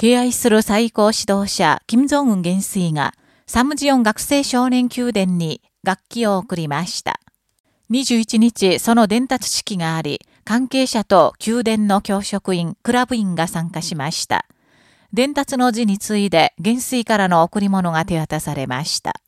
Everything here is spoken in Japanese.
敬愛する最高指導者、金正恩元帥が、サムジオン学生少年宮殿に楽器を送りました。21日、その伝達式があり、関係者と宮殿の教職員、クラブ員が参加しました。伝達の字に次いで元帥からの贈り物が手渡されました。